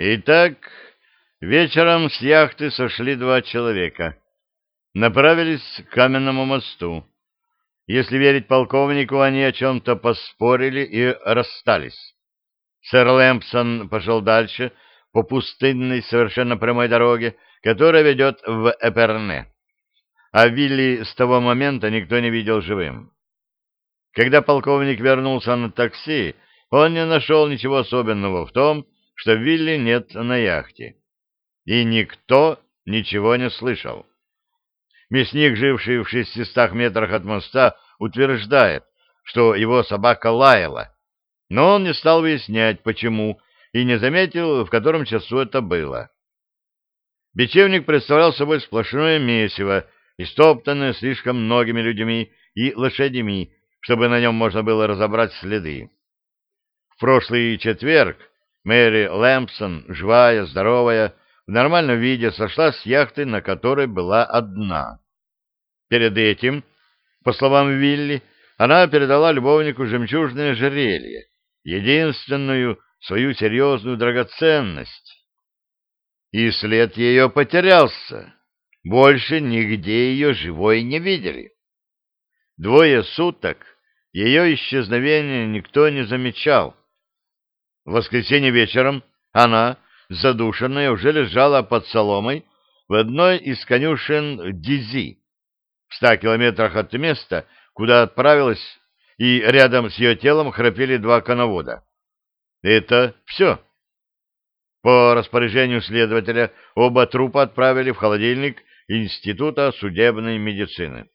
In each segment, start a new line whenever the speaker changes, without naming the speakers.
Итак, вечером с яхты сошли два человека. Направились к каменному мосту. Если верить полковнику, они о чем-то поспорили и расстались. Сэр Лэмпсон пошел дальше по пустынной, совершенно прямой дороге, которая ведет в Эперне. А Вилли с того момента никто не видел живым. Когда полковник вернулся на такси, он не нашел ничего особенного в том, что Вилли нет на яхте. И никто ничего не слышал. Мясник, живший в шестистах метрах от моста, утверждает, что его собака лаяла, но он не стал выяснять, почему, и не заметил, в котором часу это было. Бечевник представлял собой сплошное месиво, истоптанное слишком многими людьми и лошадьми, чтобы на нем можно было разобрать следы. В прошлый четверг Мэри Лэмпсон, живая, здоровая, в нормальном виде сошла с яхты, на которой была одна. Перед этим, по словам Вилли, она передала любовнику жемчужное ожерелье, единственную свою серьезную драгоценность. И след ее потерялся. Больше нигде ее живой не видели. Двое суток ее исчезновения никто не замечал. В воскресенье вечером она, задушенная, уже лежала под соломой в одной из конюшен Дизи, в ста километрах от места, куда отправилась, и рядом с ее телом храпели два коновода. Это все. По распоряжению следователя оба трупа отправили в холодильник Института судебной медицины.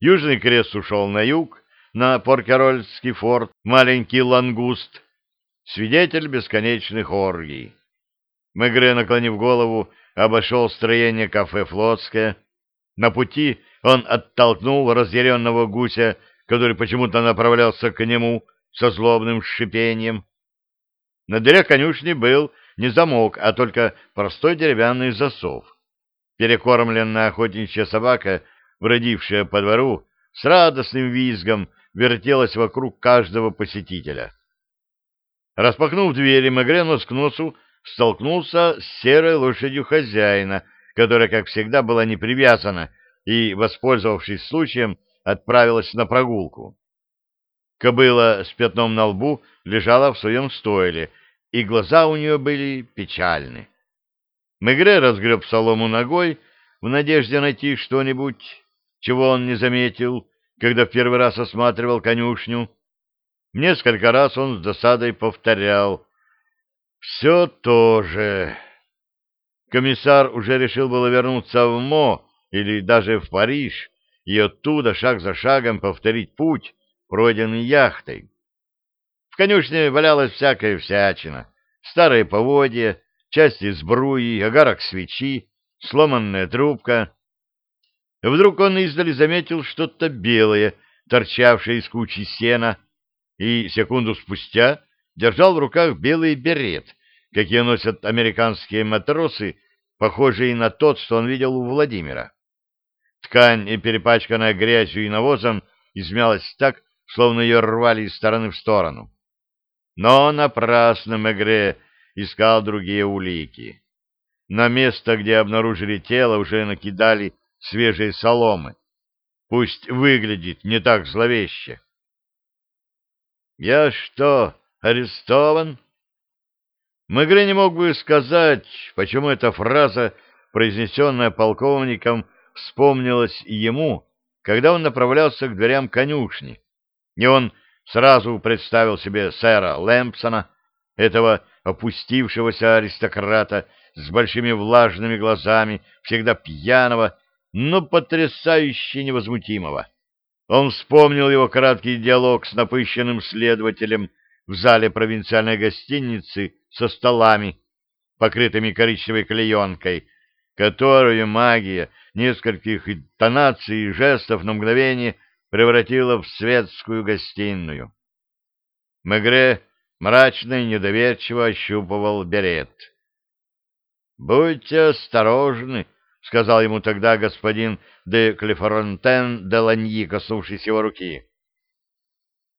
Южный крест ушел на юг, на Поркерольский форт, маленький лангуст, свидетель бесконечных оргий. Мегре, наклонив голову, обошел строение кафе «Флотское». На пути он оттолкнул разъяренного гуся, который почему-то направлялся к нему со злобным шипением. На дыре конюшни был не замок, а только простой деревянный засов. Перекормленная охотничья собака, бродившая по двору, с радостным визгом вертелась вокруг каждого посетителя. Распахнув двери, Мегре нос к носу столкнулся с серой лошадью хозяина, которая, как всегда, была не привязана и, воспользовавшись случаем, отправилась на прогулку. Кобыла с пятном на лбу лежала в своем стойле, и глаза у нее были печальны. Мегре разгреб солому ногой в надежде найти что-нибудь, чего он не заметил, когда в первый раз осматривал конюшню, Несколько раз он с досадой повторял «Все то же». Комиссар уже решил было вернуться в Мо или даже в Париж и оттуда шаг за шагом повторить путь, пройденный яхтой. В конюшне валялась всякая всячина, старые поводья, части сбруи, огарок свечи, сломанная трубка. Вдруг он издали заметил что-то белое, торчавшее из кучи сена, и секунду спустя держал в руках белый берет, какие носят американские матросы, похожий на тот, что он видел у Владимира. Ткань, перепачканная грязью и навозом, измялась так, словно ее рвали из стороны в сторону. Но напрасно Мегре искал другие улики. На место, где обнаружили тело, уже накидали свежие соломы. Пусть выглядит не так зловеще. «Я что, арестован?» Мегре не мог бы сказать, почему эта фраза, произнесенная полковником, вспомнилась ему, когда он направлялся к дверям конюшни. И он сразу представил себе сэра Лэмпсона, этого опустившегося аристократа с большими влажными глазами, всегда пьяного, но потрясающе невозмутимого. Он вспомнил его краткий диалог с напыщенным следователем в зале провинциальной гостиницы со столами, покрытыми коричневой клеенкой, которую магия нескольких интонаций и жестов на мгновение превратила в светскую гостиную. Мегре мрачно и недоверчиво ощупывал берет. «Будьте осторожны», — сказал ему тогда господин де Клефорантен де Ланьи, коснувшись его руки.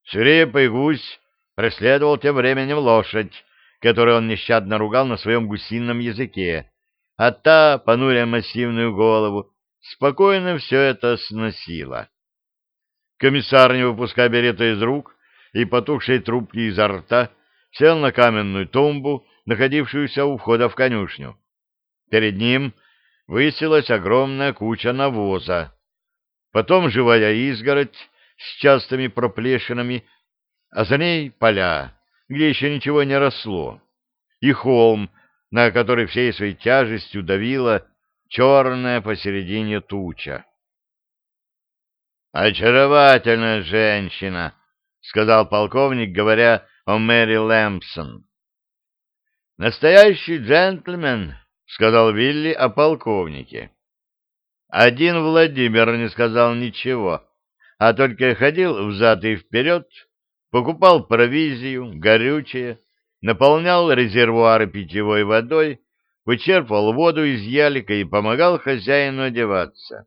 Свирепый гусь преследовал тем временем лошадь, которую он нещадно ругал на своем гусином языке, а та, понуря массивную голову, спокойно все это сносила. Комиссар, не выпуская берета из рук и потухшей трубки изо рта, сел на каменную тумбу, находившуюся у входа в конюшню. Перед ним высилась огромная куча навоза. Потом живая изгородь с частыми проплешинами, а за ней поля, где еще ничего не росло, и холм, на который всей своей тяжестью давила черная посередине туча. «Очаровательная женщина», — сказал полковник, говоря о Мэри Лэмпсон. «Настоящий джентльмен», — сказал Вилли о полковнике. Один Владимир не сказал ничего, а только ходил взад и вперед, покупал провизию, горючее, наполнял резервуары питьевой водой, вычерпывал воду из ялика и помогал хозяину одеваться.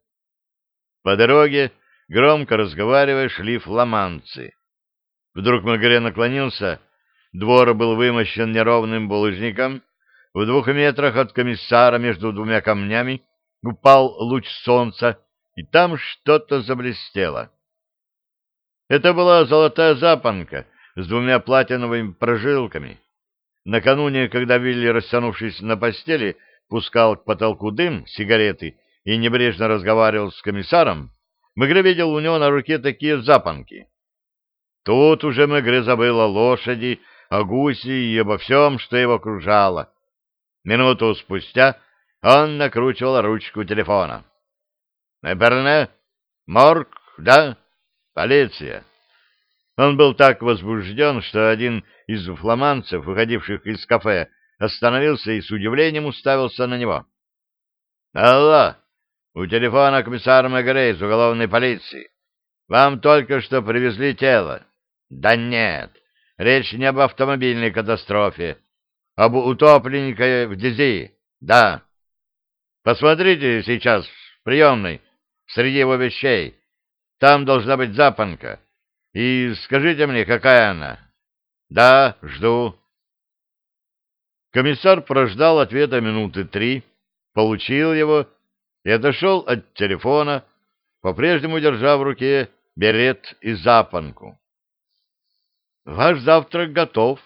По дороге, громко разговаривая, шли фламандцы. Вдруг Магре наклонился, двор был вымощен неровным булыжником, в двух метрах от комиссара между двумя камнями упал луч солнца, и там что-то заблестело. Это была золотая запонка с двумя платиновыми прожилками. Накануне, когда Вилли, растянувшись на постели, пускал к потолку дым, сигареты и небрежно разговаривал с комиссаром, Мегре видел у него на руке такие запонки. Тут уже Мегре забыл о лошади, о гусе и обо всем, что его окружало. Минуту спустя он накручивал ручку телефона. «Эперне? Морг? Да? Полиция?» Он был так возбужден, что один из фламандцев, выходивших из кафе, остановился и с удивлением уставился на него. «Алло! У телефона комиссар Мегре из уголовной полиции. Вам только что привезли тело». «Да нет, речь не об автомобильной катастрофе, об утопленнике в Дизи. Да». Посмотрите сейчас в приемной, среди его вещей. Там должна быть запонка. И скажите мне, какая она? Да, жду. Комиссар прождал ответа минуты три, получил его и отошел от телефона, по-прежнему держа в руке берет и запонку. «Ваш завтрак готов».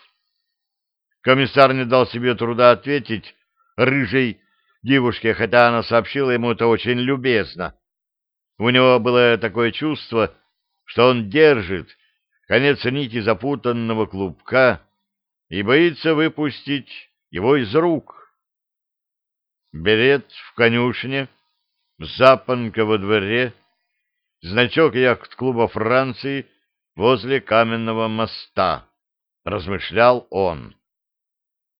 Комиссар не дал себе труда ответить, рыжий девушке, хотя она сообщила ему это очень любезно. У него было такое чувство, что он держит конец нити запутанного клубка и боится выпустить его из рук. Берет в конюшне, запонка во дворе, значок яхт-клуба Франции возле каменного моста, размышлял он.